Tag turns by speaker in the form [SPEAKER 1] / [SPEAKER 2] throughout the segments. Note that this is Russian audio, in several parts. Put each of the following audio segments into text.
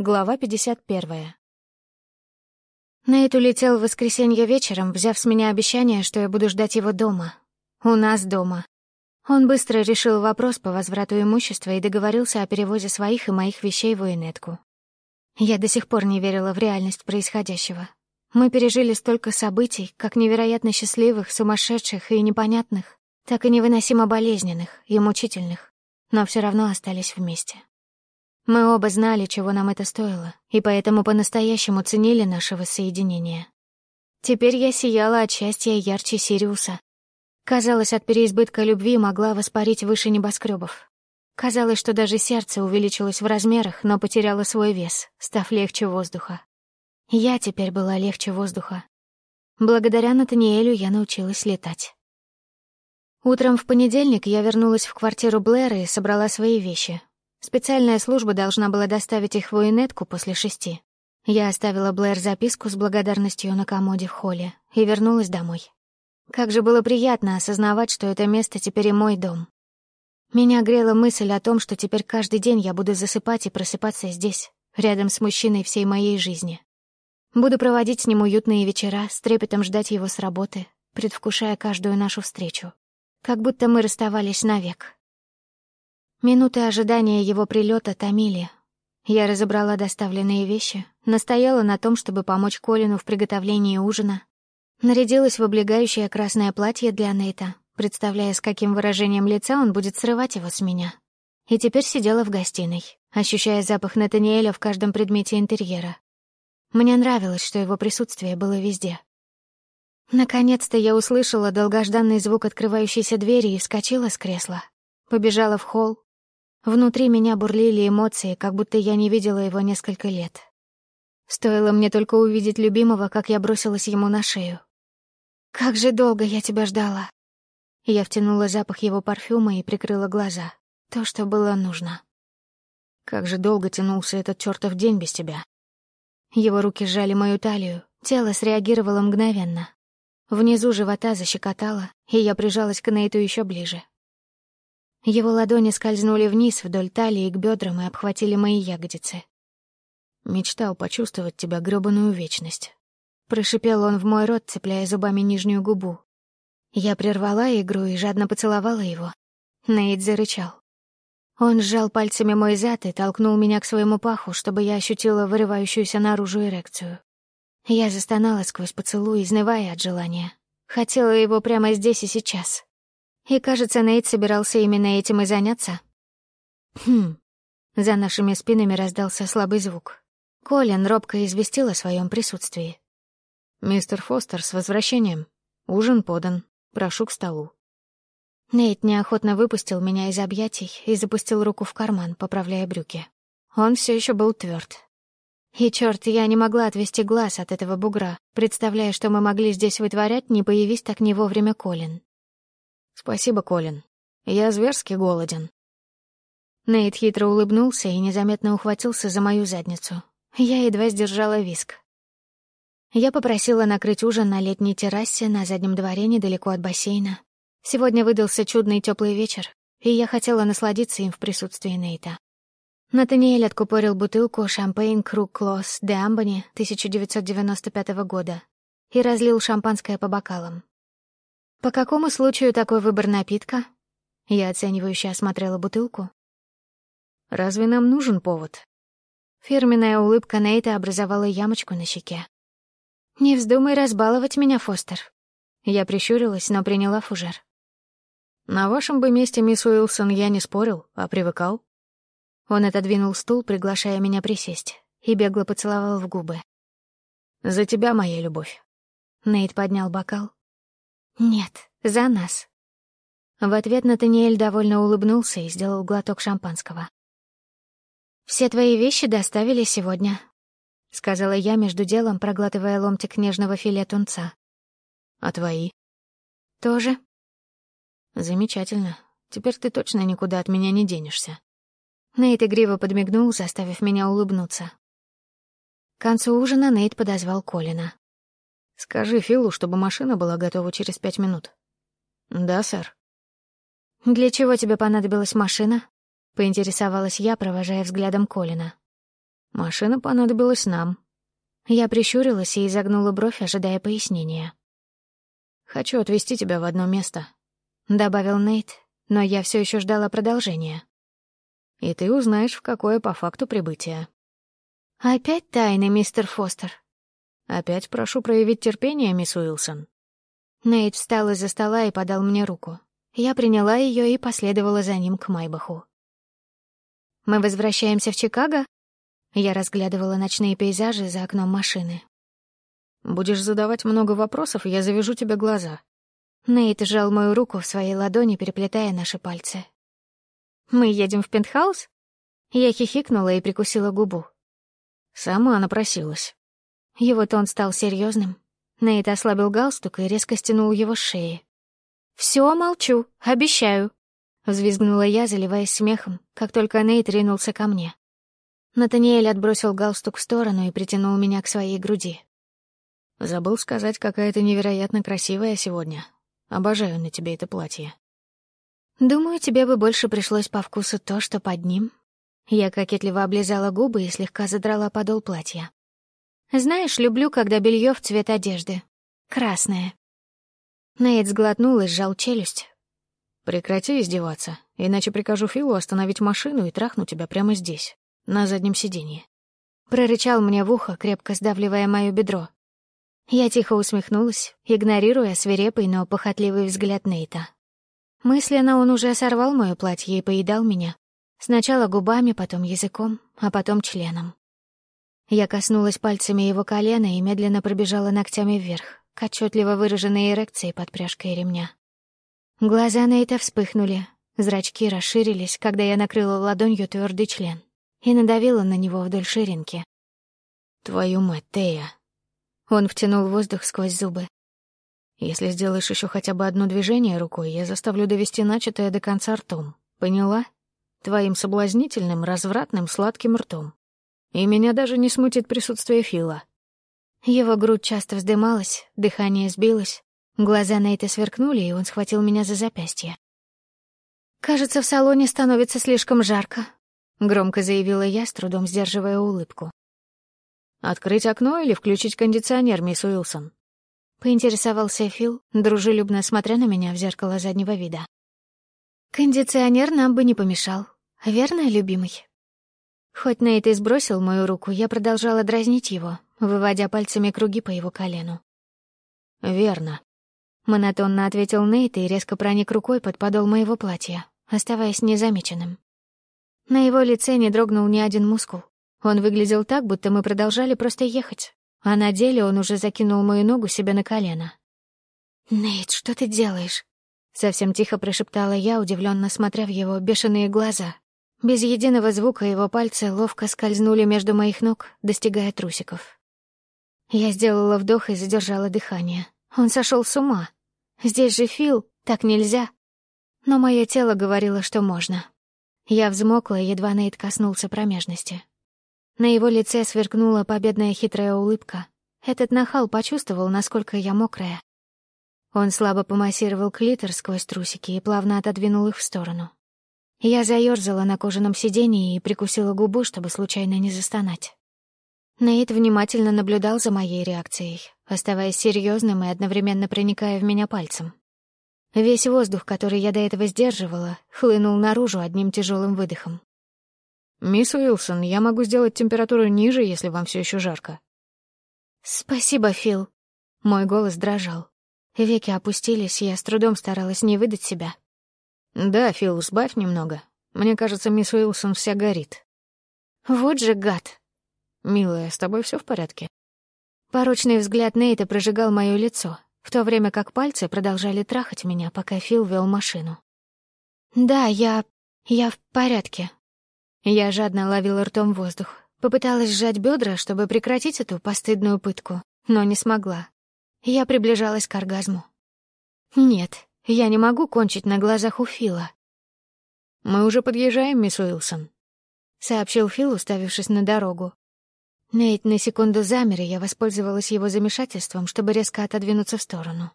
[SPEAKER 1] Глава 51. Нейт улетел в воскресенье вечером, взяв с меня обещание, что я буду ждать его дома. У нас дома. Он быстро решил вопрос по возврату имущества и договорился о перевозе своих и моих вещей в Уинетку. Я до сих пор не верила в реальность происходящего. Мы пережили столько событий, как невероятно счастливых, сумасшедших и непонятных, так и невыносимо болезненных и мучительных, но все равно остались вместе. Мы оба знали, чего нам это стоило, и поэтому по-настоящему ценили наше воссоединение. Теперь я сияла от счастья ярче Сириуса. Казалось, от переизбытка любви могла воспарить выше небоскребов. Казалось, что даже сердце увеличилось в размерах, но потеряло свой вес, став легче воздуха. Я теперь была легче воздуха. Благодаря Натаниэлю я научилась летать. Утром в понедельник я вернулась в квартиру Блэра и собрала свои вещи, Специальная служба должна была доставить их в Уинетку после шести. Я оставила Блэр записку с благодарностью на комоде в холле и вернулась домой. Как же было приятно осознавать, что это место теперь и мой дом. Меня грела мысль о том, что теперь каждый день я буду засыпать и просыпаться здесь, рядом с мужчиной всей моей жизни. Буду проводить с ним уютные вечера, с трепетом ждать его с работы, предвкушая каждую нашу встречу. Как будто мы расставались навек. Минуты ожидания его прилета томили. Я разобрала доставленные вещи, настояла на том, чтобы помочь Колину в приготовлении ужина. Нарядилась в облегающее красное платье для Нейта, представляя, с каким выражением лица он будет срывать его с меня. И теперь сидела в гостиной, ощущая запах Натаниэля в каждом предмете интерьера. Мне нравилось, что его присутствие было везде. Наконец-то я услышала долгожданный звук открывающейся двери и вскочила с кресла. Побежала в холл, Внутри меня бурлили эмоции, как будто я не видела его несколько лет. Стоило мне только увидеть любимого, как я бросилась ему на шею. «Как же долго я тебя ждала!» Я втянула запах его парфюма и прикрыла глаза. То, что было нужно.
[SPEAKER 2] Как же долго тянулся этот чертов день без тебя.
[SPEAKER 1] Его руки сжали мою талию, тело среагировало мгновенно. Внизу живота защекотало, и я прижалась к Нейту еще ближе. Его ладони скользнули вниз вдоль талии к бедрам и обхватили мои ягодицы.
[SPEAKER 2] Мечтал почувствовать тебя грёбаную вечность.
[SPEAKER 1] Прошипел он в мой рот, цепляя зубами нижнюю губу. Я прервала игру и жадно поцеловала его. Нейт зарычал. Он сжал пальцами мой зад и толкнул меня к своему паху, чтобы я ощутила вырывающуюся наружу эрекцию. Я застонала сквозь поцелуй, изнывая от желания. Хотела его прямо здесь и сейчас. И, кажется, Нейт собирался именно этим и заняться. Хм. За нашими спинами раздался слабый звук. Колин робко известил о своем присутствии.
[SPEAKER 2] «Мистер Фостер, с возвращением. Ужин подан. Прошу к столу».
[SPEAKER 1] Нейт неохотно выпустил меня из объятий и запустил руку в карман, поправляя брюки. Он все еще был тверд. И черт, я не могла отвести глаз от этого бугра, представляя, что мы могли здесь вытворять, не появись так не вовремя Колин.
[SPEAKER 2] «Спасибо, Колин. Я зверски голоден».
[SPEAKER 1] Нейт хитро улыбнулся и незаметно ухватился за мою задницу. Я едва сдержала виск. Я попросила накрыть ужин на летней террасе на заднем дворе недалеко от бассейна. Сегодня выдался чудный теплый вечер, и я хотела насладиться им в присутствии Нейта. Натаниэль откупорил бутылку шампейн Круг Клосс де Амбани 1995 года и разлил шампанское по бокалам. «По какому случаю такой выбор напитка?» Я оценивающе осмотрела бутылку.
[SPEAKER 2] «Разве нам нужен повод?»
[SPEAKER 1] Фирменная улыбка Нейта образовала ямочку на щеке. «Не вздумай разбаловать меня, Фостер». Я прищурилась, но приняла фужер.
[SPEAKER 2] «На вашем бы месте, мисс Уилсон, я не спорил, а привыкал».
[SPEAKER 1] Он отодвинул стул, приглашая меня присесть, и бегло поцеловал в губы.
[SPEAKER 2] «За тебя, моя любовь».
[SPEAKER 1] Нейт поднял бокал, «Нет, за нас». В ответ Натаниэль довольно улыбнулся и сделал глоток шампанского. «Все твои вещи доставили сегодня», — сказала я между делом, проглатывая ломтик нежного филе тунца.
[SPEAKER 2] «А твои?»
[SPEAKER 1] «Тоже».
[SPEAKER 2] «Замечательно. Теперь ты точно никуда от меня не денешься».
[SPEAKER 1] Нейт игриво подмигнул, заставив меня улыбнуться. К концу ужина Нейт подозвал Колина.
[SPEAKER 2] Скажи Филу, чтобы машина была готова через пять минут. Да, сэр.
[SPEAKER 1] Для чего тебе понадобилась машина? Поинтересовалась я, провожая взглядом Колина.
[SPEAKER 2] Машина понадобилась нам.
[SPEAKER 1] Я прищурилась и изогнула бровь, ожидая пояснения.
[SPEAKER 2] «Хочу отвезти тебя в одно место», —
[SPEAKER 1] добавил Нейт, но я все еще ждала продолжения.
[SPEAKER 2] «И ты узнаешь, в какое по факту прибытие».
[SPEAKER 1] «Опять тайны, мистер Фостер?»
[SPEAKER 2] «Опять прошу проявить терпение, мисс Уилсон».
[SPEAKER 1] Нейт встал из-за стола и подал мне руку. Я приняла ее и последовала за ним к Майбаху. «Мы возвращаемся в Чикаго?» Я разглядывала ночные пейзажи за окном машины.
[SPEAKER 2] «Будешь задавать много вопросов, я завяжу тебе глаза».
[SPEAKER 1] Нейт сжал мою руку в своей ладони, переплетая наши пальцы. «Мы едем в пентхаус?» Я хихикнула и прикусила губу.
[SPEAKER 2] Сама напросилась.
[SPEAKER 1] Его тон стал серьезным. Нейт ослабил галстук и резко стянул его с шеи. «Все, молчу, обещаю», — взвизгнула я, заливаясь смехом, как только Нейт ринулся ко мне. Натаниэль отбросил галстук в сторону и притянул меня к своей груди.
[SPEAKER 2] «Забыл сказать, какая ты невероятно красивая сегодня. Обожаю на тебе это платье».
[SPEAKER 1] «Думаю, тебе бы больше пришлось по вкусу то, что под ним». Я кокетливо облизала губы и слегка задрала подол платья. «Знаешь, люблю, когда белье в цвет одежды. Красное». Нейт сглотнул и сжал челюсть.
[SPEAKER 2] «Прекрати издеваться, иначе прикажу Филу остановить машину и трахну тебя прямо здесь, на заднем сиденье».
[SPEAKER 1] Прорычал мне в ухо, крепко сдавливая моё бедро. Я тихо усмехнулась, игнорируя свирепый, но похотливый взгляд Нейта. Мысленно он уже сорвал моё платье и поедал меня. Сначала губами, потом языком, а потом членом. Я коснулась пальцами его колена и медленно пробежала ногтями вверх, к отчетливо выраженной эрекции под пряжкой ремня. Глаза Нейта вспыхнули, зрачки расширились, когда я накрыла ладонью твердый член и надавила на него вдоль ширинки.
[SPEAKER 2] «Твою мать, Тея!» Он втянул воздух сквозь зубы. «Если сделаешь еще хотя бы одно движение рукой, я заставлю довести начатое до конца ртом. Поняла?» твоим соблазнительным, развратным, сладким ртом. И меня даже не смутит присутствие Фила.
[SPEAKER 1] Его грудь часто вздымалась, дыхание сбилось, глаза Нейта сверкнули, и он схватил меня за запястье. «Кажется, в салоне становится слишком жарко», — громко заявила я, с трудом сдерживая улыбку.
[SPEAKER 2] «Открыть окно или включить кондиционер, мисс Уилсон?»
[SPEAKER 1] — поинтересовался Фил, дружелюбно смотря на меня в зеркало заднего вида. Кондиционер нам бы не помешал. Верно, любимый? Хоть Нейт и сбросил мою руку, я продолжала дразнить его, выводя пальцами круги по его колену.
[SPEAKER 2] «Верно», —
[SPEAKER 1] монотонно ответил Нейт и резко проник рукой под подол моего платья, оставаясь незамеченным. На его лице не дрогнул ни один мускул. Он выглядел так, будто мы продолжали просто ехать, а на деле он уже закинул мою ногу себе на колено. «Нейт, что ты делаешь?» Совсем тихо прошептала я, удивленно смотря в его бешеные глаза. Без единого звука его пальцы ловко скользнули между моих ног, достигая трусиков. Я сделала вдох и задержала дыхание. Он сошел с ума. Здесь же Фил, так нельзя. Но мое тело говорило, что можно. Я взмокла, едва Нейт коснулся промежности. На его лице сверкнула победная хитрая улыбка. Этот нахал почувствовал, насколько я мокрая, он слабо помассировал клитор сквозь трусики и плавно отодвинул их в сторону. Я заёрзала на кожаном сиденье и прикусила губу, чтобы случайно не застонать. Нейт внимательно наблюдал за моей реакцией, оставаясь серьезным и одновременно проникая в меня пальцем. Весь воздух, который я до этого сдерживала, хлынул наружу одним тяжелым выдохом.
[SPEAKER 2] «Мисс Уилсон, я могу сделать температуру ниже, если вам все еще жарко».
[SPEAKER 1] «Спасибо, Фил». Мой голос дрожал. Веки опустились, и я с трудом старалась не выдать себя.
[SPEAKER 2] «Да, Фил, сбавь немного. Мне кажется, мисс Уилсон вся горит».
[SPEAKER 1] «Вот же гад!»
[SPEAKER 2] «Милая, с тобой все в порядке?»
[SPEAKER 1] Порочный взгляд Нейта прожигал моё лицо, в то время как пальцы продолжали трахать меня, пока Фил вел машину. «Да, я... я в порядке». Я жадно ловила ртом воздух, попыталась сжать бедра, чтобы прекратить эту постыдную пытку, но не смогла. Я приближалась к оргазму. Нет, я не могу кончить на глазах у Фила.
[SPEAKER 2] «Мы уже подъезжаем, мисс Уилсон», — сообщил Фил, уставившись на дорогу.
[SPEAKER 1] Нейт на секунду замер, и я воспользовалась его замешательством, чтобы резко отодвинуться в сторону.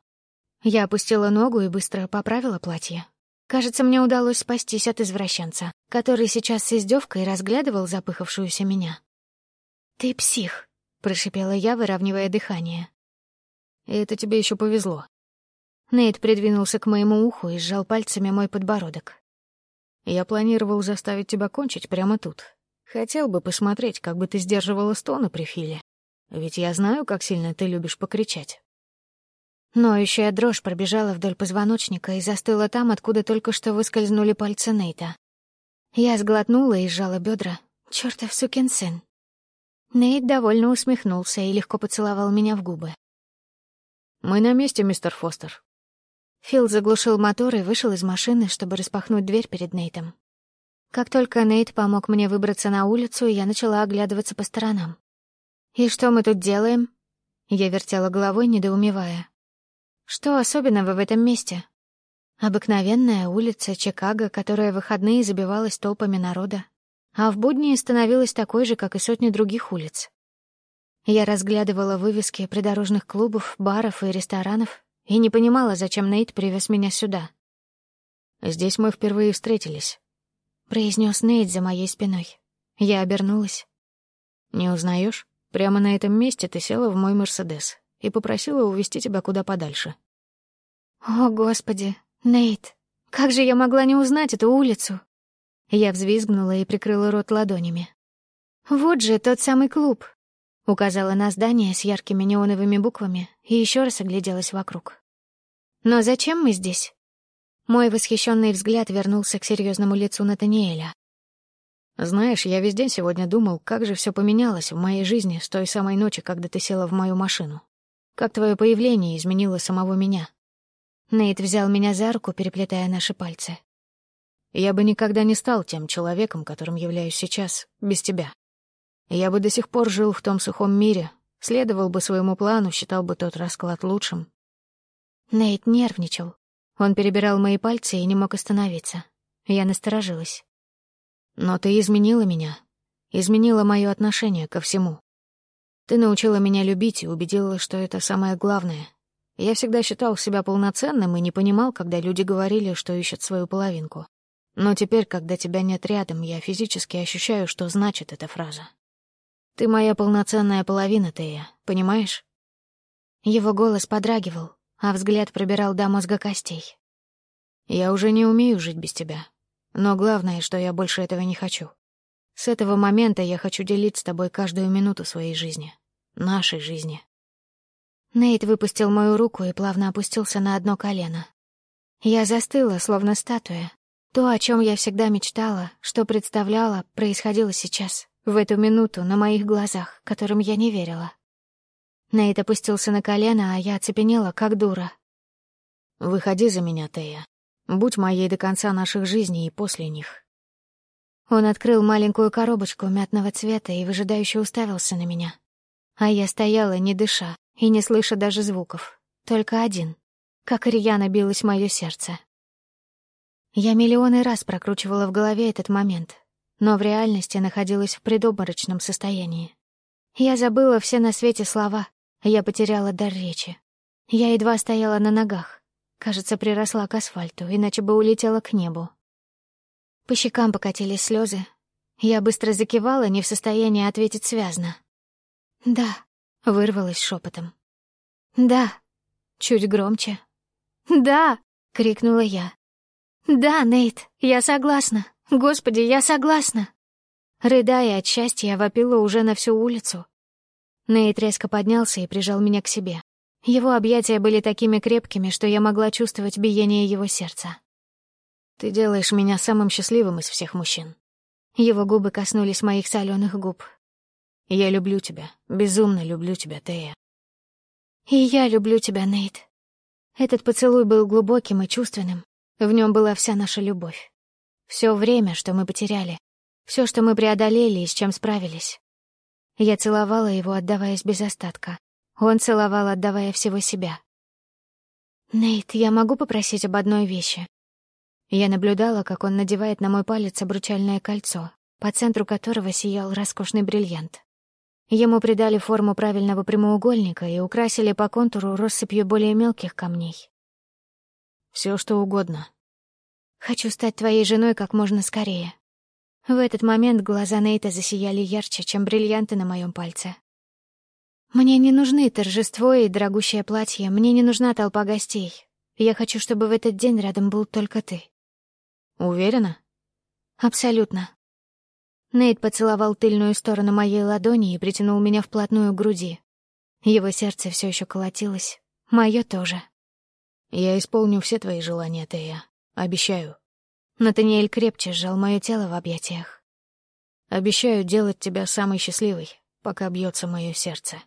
[SPEAKER 1] Я опустила ногу и быстро поправила платье. Кажется, мне удалось спастись от извращенца, который сейчас с издевкой разглядывал запыхавшуюся меня. «Ты псих», — прошипела я, выравнивая дыхание.
[SPEAKER 2] «И это тебе еще повезло».
[SPEAKER 1] Нейт придвинулся к моему уху и сжал пальцами мой подбородок.
[SPEAKER 2] «Я планировал заставить тебя кончить прямо тут. Хотел бы посмотреть, как бы ты сдерживала стоны при Филе. Ведь я знаю, как сильно ты любишь покричать».
[SPEAKER 1] Ноющая дрожь пробежала вдоль позвоночника и застыла там, откуда только что выскользнули пальцы Нейта. Я сглотнула и сжала бедра. Чёртов сукин сын. Нейт довольно усмехнулся и легко поцеловал меня в губы.
[SPEAKER 2] «Мы на месте, мистер Фостер».
[SPEAKER 1] Фил заглушил мотор и вышел из машины, чтобы распахнуть дверь перед Нейтом. Как только Нейт помог мне выбраться на улицу, я начала оглядываться по сторонам. «И что мы тут делаем?» Я вертела головой, недоумевая. Что особенного в этом месте? Обыкновенная улица Чикаго, которая в выходные забивалась толпами народа, а в будни становилась такой же, как и сотни других улиц. Я разглядывала вывески придорожных клубов, баров и ресторанов и не понимала, зачем Нейт привез меня сюда.
[SPEAKER 2] «Здесь мы впервые встретились», —
[SPEAKER 1] произнес Нейт за моей спиной. Я обернулась.
[SPEAKER 2] «Не узнаешь? Прямо на этом месте ты села в мой Мерседес и попросила увезти тебя куда подальше.
[SPEAKER 1] «О, Господи, Нейт, как же я могла не узнать эту улицу?» Я взвизгнула и прикрыла рот ладонями. «Вот же тот самый клуб», — указала на здание с яркими неоновыми буквами и еще раз огляделась вокруг. «Но зачем мы здесь?» Мой восхищенный взгляд вернулся к серьезному лицу Натаниэля.
[SPEAKER 2] «Знаешь, я весь день сегодня думал, как же все поменялось в моей жизни с той самой ночи, когда ты села в мою машину. Как твое появление изменило самого меня?»
[SPEAKER 1] Нейт взял меня за руку, переплетая наши пальцы.
[SPEAKER 2] «Я бы никогда не стал тем человеком, которым являюсь сейчас, без тебя. Я бы до сих пор жил в том сухом мире, следовал бы своему плану, считал бы тот расклад лучшим».
[SPEAKER 1] Нейт нервничал. Он перебирал мои пальцы и не мог остановиться. Я насторожилась.
[SPEAKER 2] «Но ты изменила меня. Изменила мое отношение ко всему. Ты научила меня любить и убедила, что это самое главное. Я всегда считал себя полноценным и не понимал, когда люди говорили, что ищут свою половинку. Но теперь, когда тебя нет рядом, я физически ощущаю, что значит эта фраза. Ты моя полноценная половина, Тея, понимаешь?
[SPEAKER 1] Его голос подрагивал, а взгляд пробирал до мозга костей.
[SPEAKER 2] Я уже не умею жить без тебя. Но главное, что я больше этого не хочу. С этого момента я хочу делить с тобой каждую минуту своей жизни. Нашей жизни.
[SPEAKER 1] Нейт выпустил мою руку и плавно опустился на одно колено. Я застыла, словно статуя. То, о чем я всегда мечтала, что представляла, происходило сейчас, в эту минуту, на моих глазах, которым я не верила. Нейт опустился на колено, а я оцепенела, как дура.
[SPEAKER 2] «Выходи за меня, Тея. Будь моей до конца наших жизней и после них.
[SPEAKER 1] Он открыл маленькую коробочку мятного цвета и выжидающе уставился на меня. А я стояла, не дыша, и не слыша даже звуков. Только один. Как рьяно билось мое сердце. Я миллионы раз прокручивала в голове этот момент, но в реальности находилась в предобморочном состоянии. Я забыла все на свете слова, я потеряла дар речи. Я едва стояла на ногах. Кажется, приросла к асфальту, иначе бы улетела к небу. По щекам покатились слезы. Я быстро закивала, не в состоянии ответить связно. «Да», — вырвалась шепотом. «Да», чуть громче. «Да!» — крикнула я. «Да, Нейт, я согласна. Господи, я согласна!» Рыдая от счастья, я вопила уже на всю улицу. Нейт резко поднялся и прижал меня к себе. Его объятия были такими крепкими, что я могла чувствовать биение его сердца.
[SPEAKER 2] Ты делаешь меня самым счастливым из всех мужчин.
[SPEAKER 1] Его губы коснулись моих соленых губ.
[SPEAKER 2] Я люблю тебя, безумно люблю тебя, Тея.
[SPEAKER 1] И я люблю тебя, Нейт. Этот поцелуй был глубоким и чувственным. В нем была вся наша любовь. Все время, что мы потеряли. Все, что мы преодолели и с чем справились. Я целовала его, отдаваясь без остатка. Он целовал, отдавая всего себя. «Нейт, я могу попросить об одной вещи?» Я наблюдала, как он надевает на мой палец обручальное кольцо, по центру которого сиял роскошный бриллиант. Ему придали форму правильного прямоугольника и украсили по контуру россыпью более мелких камней.
[SPEAKER 2] Все что угодно.
[SPEAKER 1] Хочу стать твоей женой как можно скорее. В этот момент глаза Нейта засияли ярче, чем бриллианты на моем пальце. «Мне не нужны торжество и дорогущее платье, мне не нужна толпа гостей. Я хочу, чтобы в этот день рядом был только ты».
[SPEAKER 2] «Уверена?»
[SPEAKER 1] «Абсолютно». Нейт поцеловал тыльную сторону моей ладони и притянул меня вплотную к груди. Его сердце все еще колотилось, мое тоже.
[SPEAKER 2] «Я исполню все твои желания, Тея. Обещаю».
[SPEAKER 1] Натаниэль крепче сжал мое тело в объятиях.
[SPEAKER 2] «Обещаю делать тебя самой счастливой, пока бьется мое сердце».